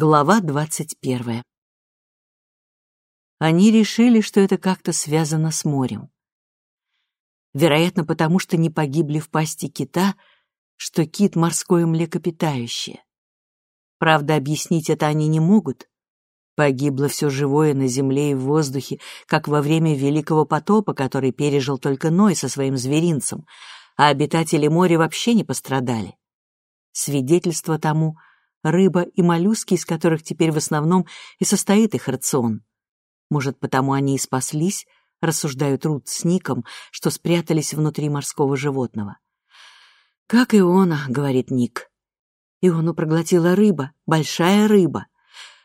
Глава двадцать первая. Они решили, что это как-то связано с морем. Вероятно, потому что не погибли в пасти кита, что кит — морское млекопитающее. Правда, объяснить это они не могут. Погибло все живое на земле и в воздухе, как во время Великого потопа, который пережил только Ной со своим зверинцем, а обитатели моря вообще не пострадали. Свидетельство тому — рыба и моллюски, из которых теперь в основном и состоит их рацион. Может, потому они и спаслись, рассуждают Рут с Ником, что спрятались внутри морского животного. «Как Иона», — говорит Ник. Иону проглотила рыба, большая рыба.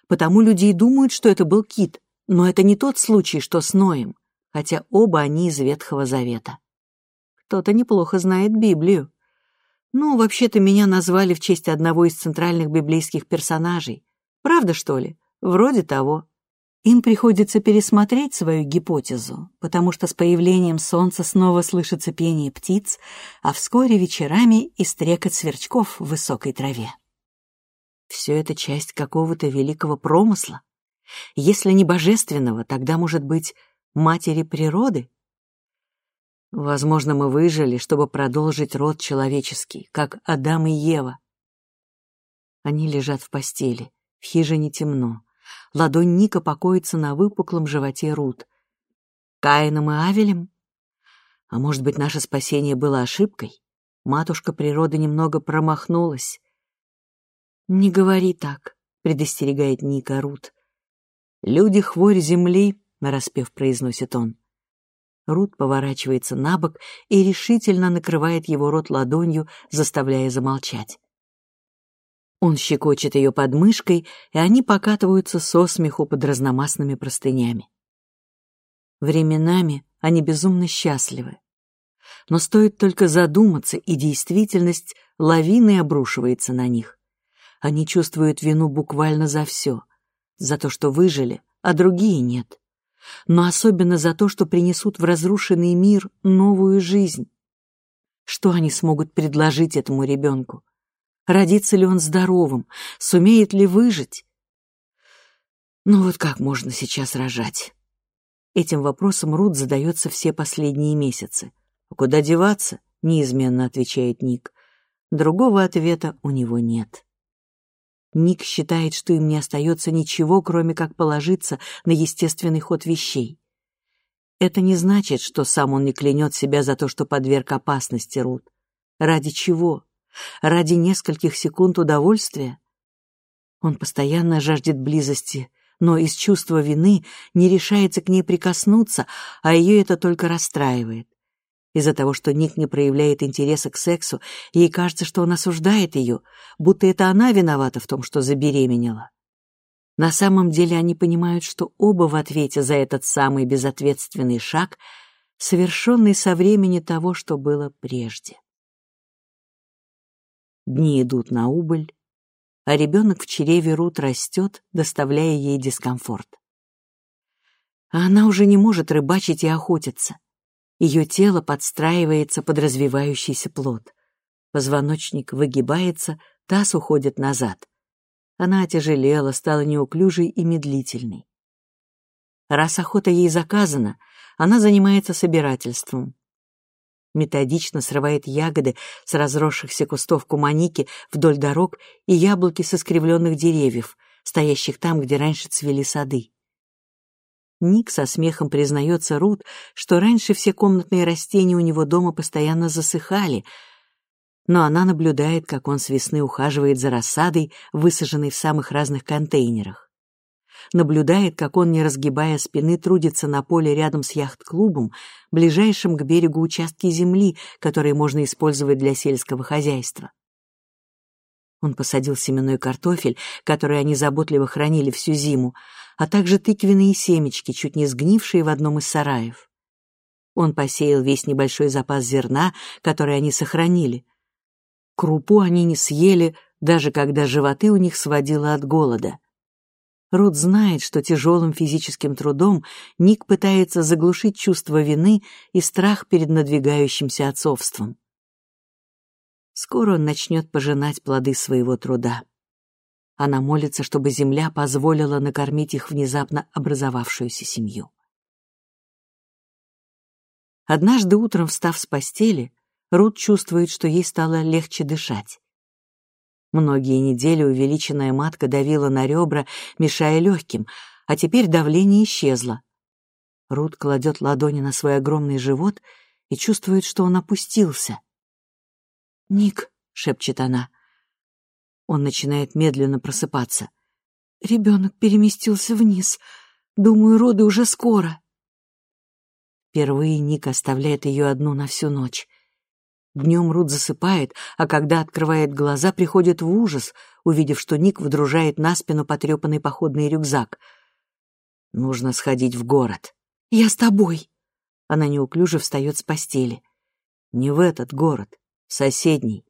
Потому люди и думают, что это был кит, но это не тот случай, что с Ноем, хотя оба они из Ветхого Завета. Кто-то неплохо знает Библию. Ну, вообще-то меня назвали в честь одного из центральных библейских персонажей. Правда, что ли? Вроде того. Им приходится пересмотреть свою гипотезу, потому что с появлением солнца снова слышится пение птиц, а вскоре вечерами и стрекот сверчков в высокой траве. Все это часть какого-то великого промысла. Если не божественного, тогда, может быть, матери природы? Возможно, мы выжили, чтобы продолжить род человеческий, как Адам и Ева. Они лежат в постели. В хижине темно. Ладонь Ника покоится на выпуклом животе Рут. Каином и Авелем? А может быть, наше спасение было ошибкой? Матушка природы немного промахнулась. «Не говори так», — предостерегает Ника Рут. «Люди — хворь земли», — нараспев произносит он. Рут поворачивается на бок и решительно накрывает его рот ладонью, заставляя замолчать. Он щекочет ее подмышкой, и они покатываются со смеху под разномастными простынями. Временами они безумно счастливы. Но стоит только задуматься, и действительность лавиной обрушивается на них. Они чувствуют вину буквально за все. За то, что выжили, а другие нет но особенно за то, что принесут в разрушенный мир новую жизнь. Что они смогут предложить этому ребенку? Родится ли он здоровым? Сумеет ли выжить? Ну вот как можно сейчас рожать? Этим вопросом Рут задается все последние месяцы. А куда деваться? Неизменно отвечает Ник. Другого ответа у него нет. Ник считает, что им не остается ничего, кроме как положиться на естественный ход вещей. Это не значит, что сам он не клянет себя за то, что подверг опасности Рут. Ради чего? Ради нескольких секунд удовольствия? Он постоянно жаждет близости, но из чувства вины не решается к ней прикоснуться, а ее это только расстраивает. Из-за того, что Ник не проявляет интереса к сексу, ей кажется, что он осуждает ее, будто это она виновата в том, что забеременела. На самом деле они понимают, что оба в ответе за этот самый безответственный шаг, совершенный со времени того, что было прежде. Дни идут на убыль, а ребенок в чреве Рут растет, доставляя ей дискомфорт. А она уже не может рыбачить и охотиться. Ее тело подстраивается под развивающийся плод. Позвоночник выгибается, таз уходит назад. Она отяжелела, стала неуклюжей и медлительной. Раз охота ей заказана, она занимается собирательством. Методично срывает ягоды с разросшихся кустов куманики вдоль дорог и яблоки с искривленных деревьев, стоящих там, где раньше цвели сады. Ник со смехом признается Рут, что раньше все комнатные растения у него дома постоянно засыхали, но она наблюдает, как он с весны ухаживает за рассадой, высаженной в самых разных контейнерах. Наблюдает, как он, не разгибая спины, трудится на поле рядом с яхт-клубом, ближайшим к берегу участке земли, которые можно использовать для сельского хозяйства. Он посадил семенной картофель, который они заботливо хранили всю зиму, а также тыквенные семечки, чуть не сгнившие в одном из сараев. Он посеял весь небольшой запас зерна, который они сохранили. Крупу они не съели, даже когда животы у них сводило от голода. Рут знает, что тяжелым физическим трудом Ник пытается заглушить чувство вины и страх перед надвигающимся отцовством. Скоро он начнет пожинать плоды своего труда. Она молится, чтобы земля позволила накормить их внезапно образовавшуюся семью. Однажды утром, встав с постели, Рут чувствует, что ей стало легче дышать. Многие недели увеличенная матка давила на ребра, мешая легким, а теперь давление исчезло. Рут кладет ладони на свой огромный живот и чувствует, что он опустился. «Ник», — шепчет она. Он начинает медленно просыпаться. «Ребенок переместился вниз. Думаю, роды уже скоро». Впервые Ник оставляет ее одну на всю ночь. Днем Рут засыпает, а когда открывает глаза, приходит в ужас, увидев, что Ник вдружает на спину потрепанный походный рюкзак. «Нужно сходить в город». «Я с тобой». Она неуклюже встает с постели. «Не в этот город, в соседний».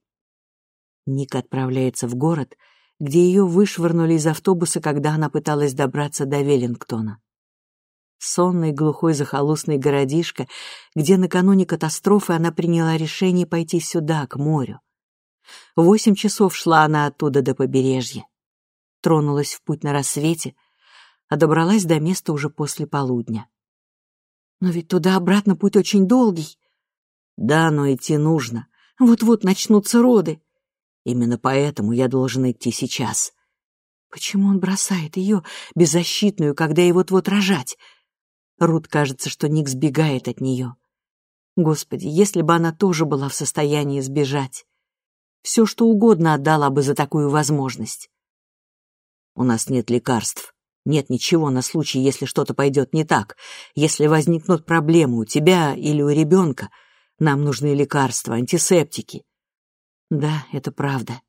Ник отправляется в город, где ее вышвырнули из автобуса, когда она пыталась добраться до Веллингтона сонный глухой захолустный городишко, где накануне катастрофы она приняла решение пойти сюда, к морю. Восемь часов шла она оттуда до побережья. Тронулась в путь на рассвете, а добралась до места уже после полудня. Но ведь туда-обратно путь очень долгий. Да, но идти нужно. Вот-вот начнутся роды. Именно поэтому я должен идти сейчас. Почему он бросает ее, беззащитную, когда ей вот-вот рожать? Рут кажется, что Ник сбегает от нее. Господи, если бы она тоже была в состоянии сбежать. Все, что угодно отдала бы за такую возможность. У нас нет лекарств. Нет ничего на случай, если что-то пойдет не так. Если возникнут проблемы у тебя или у ребенка, нам нужны лекарства, антисептики. Да, это правда.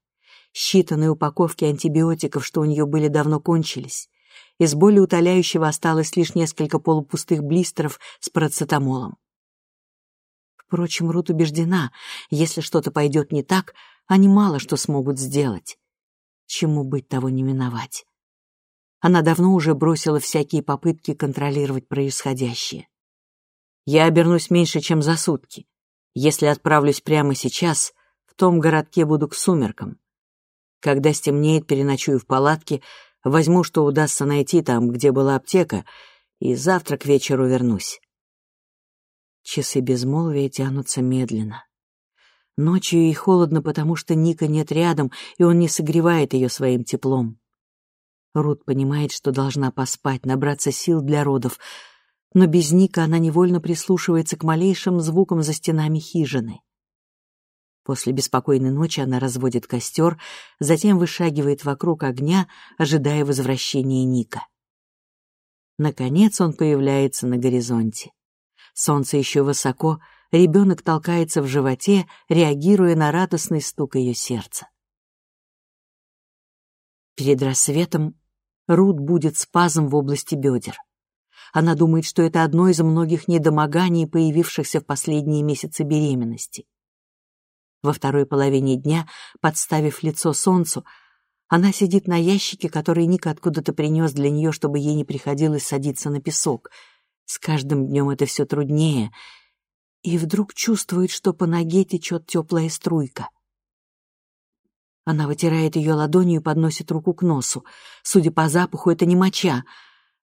Считанные упаковки антибиотиков, что у нее были, давно кончились. Из боли утоляющего осталось лишь несколько полупустых блистеров с парацетамолом. Впрочем, Рут убеждена, если что-то пойдет не так, они мало что смогут сделать. Чему быть, того не миновать. Она давно уже бросила всякие попытки контролировать происходящее. Я обернусь меньше, чем за сутки. Если отправлюсь прямо сейчас, в том городке буду к сумеркам. Когда стемнеет, переночую в палатке, Возьму, что удастся найти там, где была аптека, и завтра к вечеру вернусь. Часы безмолвия тянутся медленно. Ночью ей холодно, потому что Ника нет рядом, и он не согревает ее своим теплом. Рут понимает, что должна поспать, набраться сил для родов, но без Ника она невольно прислушивается к малейшим звукам за стенами хижины. После беспокойной ночи она разводит костер, затем вышагивает вокруг огня, ожидая возвращения Ника. Наконец он появляется на горизонте. Солнце еще высоко, ребенок толкается в животе, реагируя на радостный стук ее сердца. Перед рассветом Рут будет спазм в области бедер. Она думает, что это одно из многих недомоганий, появившихся в последние месяцы беременности. Во второй половине дня, подставив лицо солнцу, она сидит на ящике, который Ник откуда-то принес для нее, чтобы ей не приходилось садиться на песок. С каждым днем это все труднее. И вдруг чувствует, что по ноге течет теплая струйка. Она вытирает ее ладонью и подносит руку к носу. Судя по запаху, это не моча.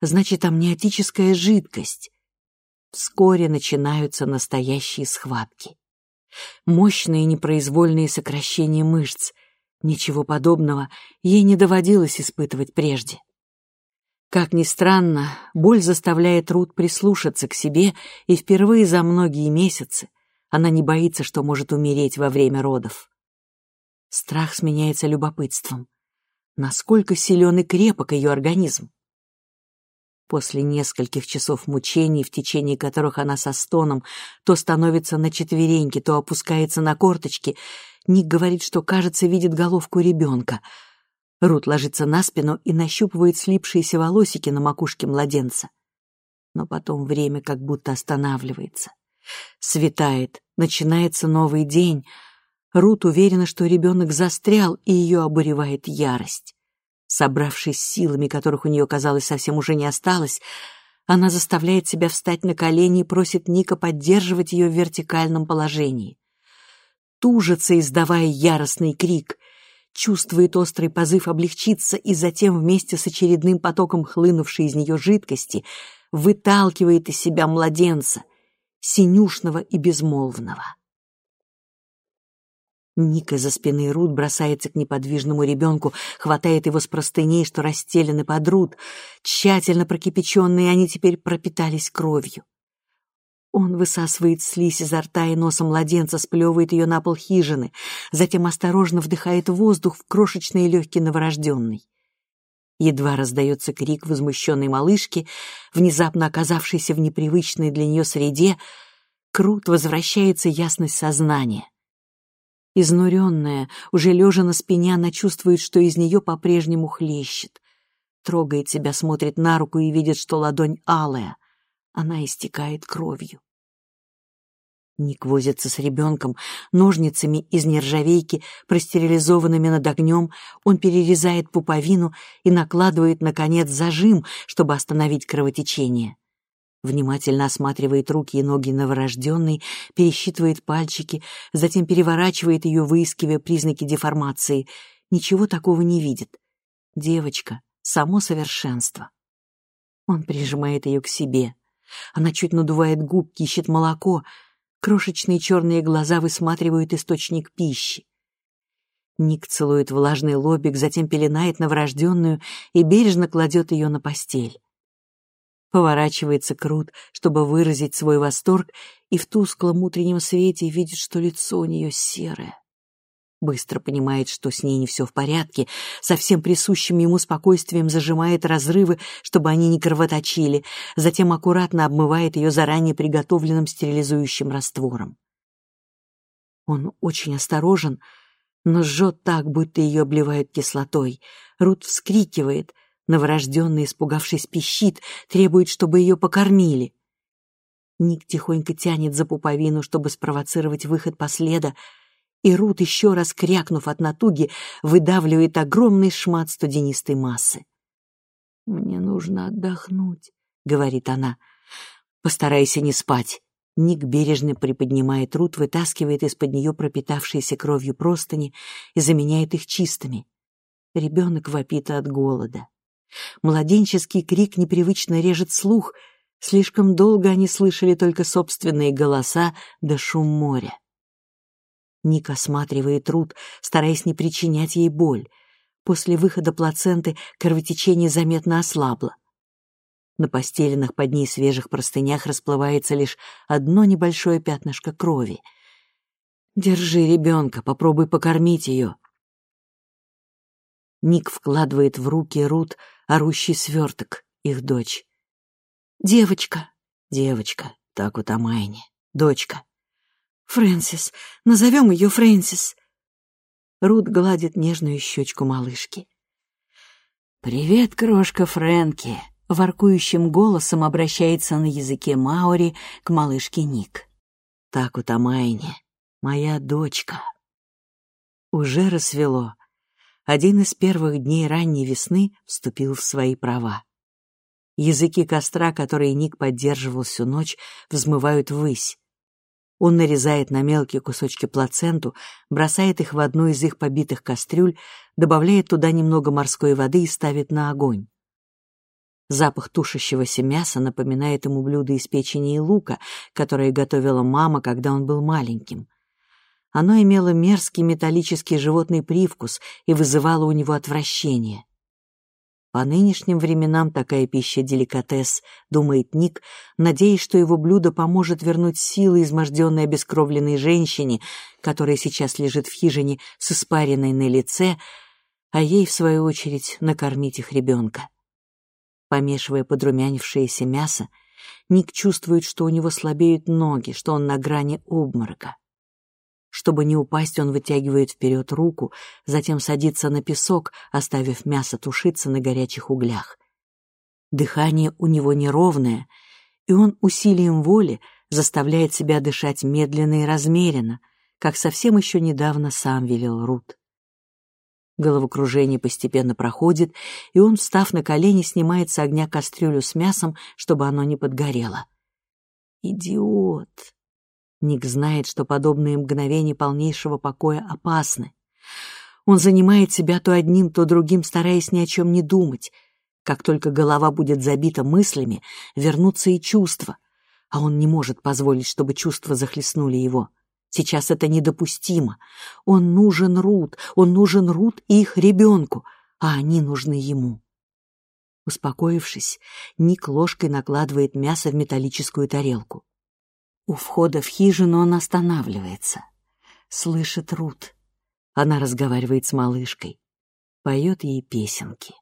Значит, амниотическая жидкость. Вскоре начинаются настоящие схватки. Мощные непроизвольные сокращения мышц. Ничего подобного ей не доводилось испытывать прежде. Как ни странно, боль заставляет Рут прислушаться к себе, и впервые за многие месяцы она не боится, что может умереть во время родов. Страх сменяется любопытством. Насколько силен и крепок ее организм? После нескольких часов мучений, в течение которых она со стоном то становится на четвереньки, то опускается на корточки, Ник говорит, что, кажется, видит головку ребенка. Рут ложится на спину и нащупывает слипшиеся волосики на макушке младенца. Но потом время как будто останавливается. Светает, начинается новый день. Рут уверена, что ребенок застрял, и ее обуревает ярость. Собравшись силами, которых у нее, казалось, совсем уже не осталось, она заставляет себя встать на колени и просит Ника поддерживать ее в вертикальном положении. Тужится, издавая яростный крик. чувствует острый позыв облегчиться и затем вместе с очередным потоком хлынувшей из нее жидкости выталкивает из себя младенца, синюшного и безмолвного. Ника за спины Рут бросается к неподвижному ребенку, хватает его с простыней, что расстелены под Рут. Тщательно прокипяченные они теперь пропитались кровью. Он высасывает слизь изо рта и носа младенца, сплевывает ее на пол хижины, затем осторожно вдыхает воздух в крошечные легкие новорожденной. Едва раздается крик возмущенной малышки, внезапно оказавшейся в непривычной для нее среде, Крут возвращается ясность сознания. Изнуренная, уже лежа на спине, она чувствует, что из нее по-прежнему хлещет. Трогает себя, смотрит на руку и видит, что ладонь алая. Она истекает кровью. Ник возится с ребенком, ножницами из нержавейки, простерилизованными над огнем, он перерезает пуповину и накладывает, наконец, зажим, чтобы остановить кровотечение. Внимательно осматривает руки и ноги новорожденной, пересчитывает пальчики, затем переворачивает ее, выискивая признаки деформации. Ничего такого не видит. Девочка — само совершенство. Он прижимает ее к себе. Она чуть надувает губки, ищет молоко. Крошечные черные глаза высматривают источник пищи. Ник целует влажный лобик, затем пеленает новорожденную и бережно кладет ее на постель. Поворачивается Крут, чтобы выразить свой восторг, и в тусклом утреннем свете видит, что лицо у нее серое. Быстро понимает, что с ней не все в порядке, совсем присущим ему спокойствием зажимает разрывы, чтобы они не кровоточили, затем аккуратно обмывает ее заранее приготовленным стерилизующим раствором. Он очень осторожен, но жжет так, будто ее обливают кислотой. Рут вскрикивает, Новорожденный, испугавшись, пищит, требует, чтобы ее покормили. Ник тихонько тянет за пуповину, чтобы спровоцировать выход последа, и Рут, еще раз крякнув от натуги, выдавливает огромный шмат студенистой массы. «Мне нужно отдохнуть», — говорит она. «Постарайся не спать». Ник бережно приподнимает Рут, вытаскивает из-под нее пропитавшиеся кровью простыни и заменяет их чистыми. Ребенок вопит от голода. Младенческий крик непривычно режет слух. Слишком долго они слышали только собственные голоса да шум моря. Ник осматривает Рут, стараясь не причинять ей боль. После выхода плаценты кровотечение заметно ослабло. На постеленных под ней свежих простынях расплывается лишь одно небольшое пятнышко крови. «Держи ребенка, попробуй покормить ее», Ник вкладывает в руки Рут орущий сверток, их дочь. «Девочка!» «Девочка, так у Тамайни. Дочка!» «Фрэнсис! Назовем ее Фрэнсис!» Рут гладит нежную щечку малышки. «Привет, крошка Фрэнки!» Воркующим голосом обращается на языке Маори к малышке Ник. «Так у Тамайни, моя дочка!» Уже рассвело, один из первых дней ранней весны вступил в свои права. Языки костра, которые Ник поддерживал всю ночь, взмывают ввысь. Он нарезает на мелкие кусочки плаценту, бросает их в одну из их побитых кастрюль, добавляет туда немного морской воды и ставит на огонь. Запах тушащегося мяса напоминает ему блюдо из печени и лука, которое готовила мама, когда он был маленьким. Оно имело мерзкий металлический животный привкус и вызывало у него отвращение. По нынешним временам такая пища деликатес, думает Ник, надеясь, что его блюдо поможет вернуть силы изможденной обескровленной женщине, которая сейчас лежит в хижине с испаренной на лице, а ей, в свою очередь, накормить их ребенка. Помешивая подрумянившееся мясо, Ник чувствует, что у него слабеют ноги, что он на грани обморока. Чтобы не упасть, он вытягивает вперед руку, затем садится на песок, оставив мясо тушиться на горячих углях. Дыхание у него неровное, и он усилием воли заставляет себя дышать медленно и размеренно, как совсем еще недавно сам велел Рут. Головокружение постепенно проходит, и он, встав на колени, снимает с огня кастрюлю с мясом, чтобы оно не подгорело. «Идиот!» Ник знает, что подобные мгновения полнейшего покоя опасны. Он занимает себя то одним, то другим, стараясь ни о чем не думать. Как только голова будет забита мыслями, вернутся и чувства. А он не может позволить, чтобы чувства захлестнули его. Сейчас это недопустимо. Он нужен Рут, он нужен Рут и их ребенку, а они нужны ему. Успокоившись, Ник ложкой накладывает мясо в металлическую тарелку. У входа в хижину он останавливается. Слышит Рут. Она разговаривает с малышкой, поет ей песенки.